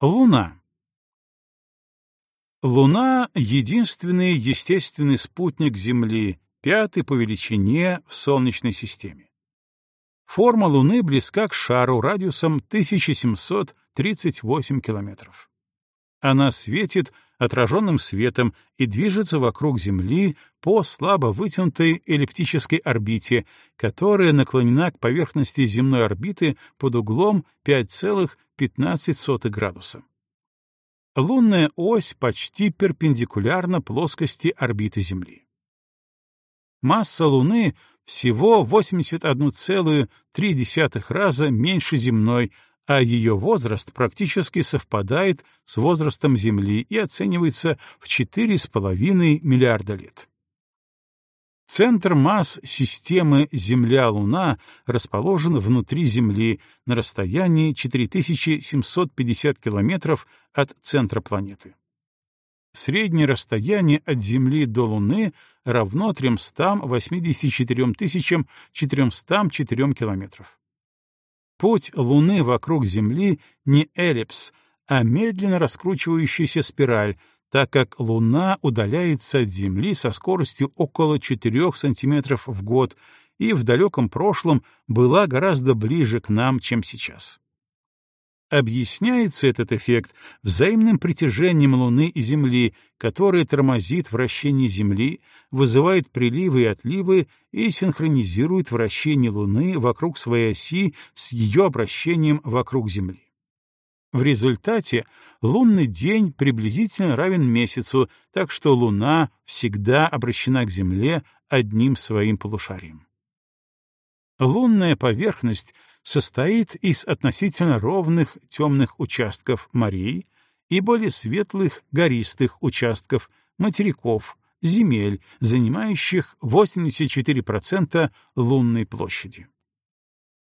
Луна. Луна — единственный естественный спутник Земли, пятый по величине в Солнечной системе. Форма Луны близка к шару радиусом 1738 километров. Она светит отраженным светом и движется вокруг Земли по слабо вытянутой эллиптической орбите, которая наклонена к поверхности земной орбиты под углом 5,15 градуса. Лунная ось почти перпендикулярна плоскости орбиты Земли. Масса Луны всего 81,3 раза меньше земной, а ее возраст практически совпадает с возрастом Земли и оценивается в 4,5 миллиарда лет. Центр масс системы Земля-Луна расположен внутри Земли на расстоянии 4750 километров от центра планеты. Среднее расстояние от Земли до Луны равно 384 404 километров. Путь Луны вокруг Земли не эллипс, а медленно раскручивающаяся спираль, так как Луна удаляется от Земли со скоростью около 4 см в год и в далеком прошлом была гораздо ближе к нам, чем сейчас. Объясняется этот эффект взаимным притяжением Луны и Земли, которое тормозит вращение Земли, вызывает приливы и отливы и синхронизирует вращение Луны вокруг своей оси с ее обращением вокруг Земли. В результате лунный день приблизительно равен месяцу, так что Луна всегда обращена к Земле одним своим полушарием. Лунная поверхность состоит из относительно ровных темных участков морей и более светлых гористых участков материков, земель, занимающих 84% лунной площади.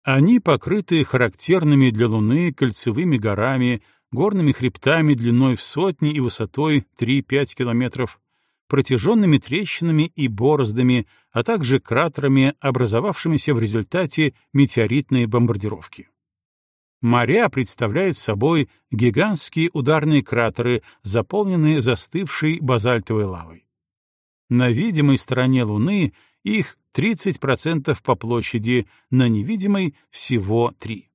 Они покрыты характерными для Луны кольцевыми горами, горными хребтами длиной в сотни и высотой 3-5 километров, протяженными трещинами и бороздами, а также кратерами, образовавшимися в результате метеоритной бомбардировки. Моря представляют собой гигантские ударные кратеры, заполненные застывшей базальтовой лавой. На видимой стороне Луны их 30% по площади, на невидимой — всего 3.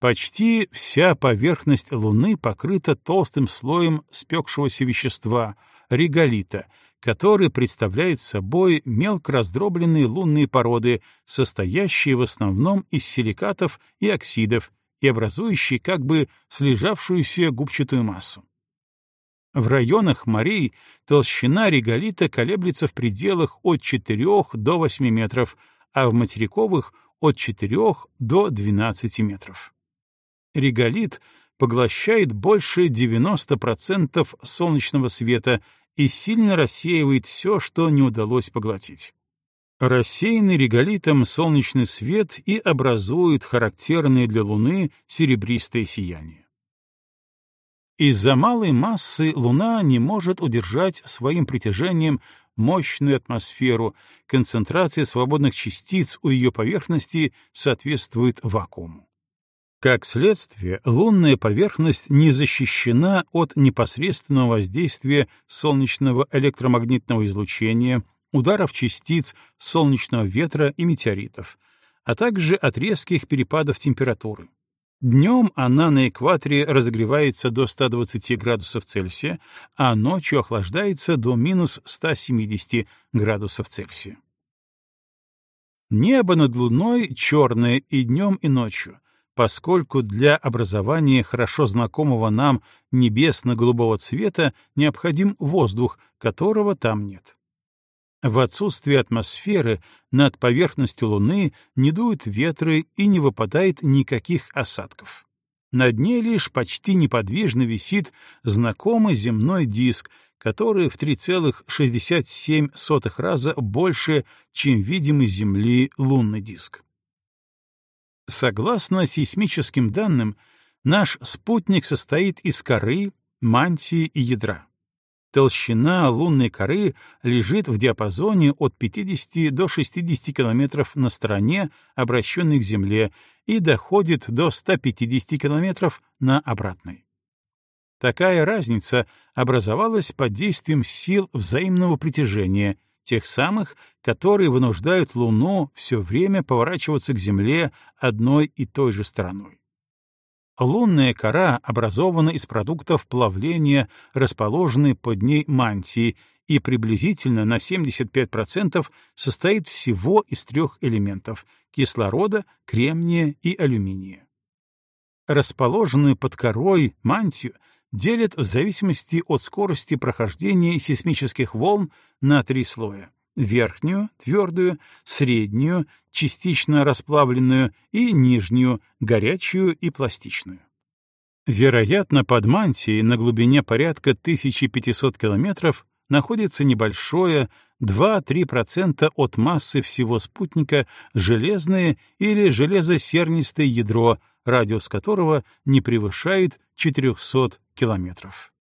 Почти вся поверхность Луны покрыта толстым слоем спекшегося вещества — реголита, который представляет собой мелко раздробленные лунные породы, состоящие в основном из силикатов и оксидов и образующие как бы слежавшуюся губчатую массу. В районах морей толщина реголита колеблется в пределах от 4 до 8 метров, а в материковых — от 4 до 12 метров. Реголит поглощает больше 90% солнечного света и сильно рассеивает все, что не удалось поглотить. Рассеянный реголитом солнечный свет и образует характерное для Луны серебристое сияние. Из-за малой массы Луна не может удержать своим притяжением мощную атмосферу, концентрация свободных частиц у ее поверхности соответствует вакууму. Как следствие, лунная поверхность не защищена от непосредственного воздействия солнечного электромагнитного излучения, ударов частиц солнечного ветра и метеоритов, а также от резких перепадов температуры. Днем она на экваторе разогревается до 120 градусов Цельсия, а ночью охлаждается до минус 170 градусов Цельсия. Небо над Луной черное и днем, и ночью, поскольку для образования хорошо знакомого нам небесно-голубого цвета необходим воздух, которого там нет. В отсутствие атмосферы над поверхностью Луны не дуют ветры и не выпадает никаких осадков. На дне лишь почти неподвижно висит знакомый земной диск, который в 3,67 раза больше, чем видимый Земли лунный диск. Согласно сейсмическим данным, наш спутник состоит из коры, мантии и ядра. Толщина лунной коры лежит в диапазоне от 50 до 60 километров на стороне, обращенной к Земле, и доходит до 150 километров на обратной. Такая разница образовалась под действием сил взаимного притяжения, тех самых, которые вынуждают Луну все время поворачиваться к Земле одной и той же стороной. Лунная кора образована из продуктов плавления, расположенной под ней мантии, и приблизительно на 75% состоит всего из трех элементов — кислорода, кремния и алюминия. Расположенную под корой мантию делят в зависимости от скорости прохождения сейсмических волн на три слоя — верхнюю, твердую, среднюю, частично расплавленную и нижнюю, горячую и пластичную. Вероятно, под мантией на глубине порядка 1500 километров находится небольшое 2-3% от массы всего спутника железное или железосернистое ядро, радиус которого не превышает 400 километров.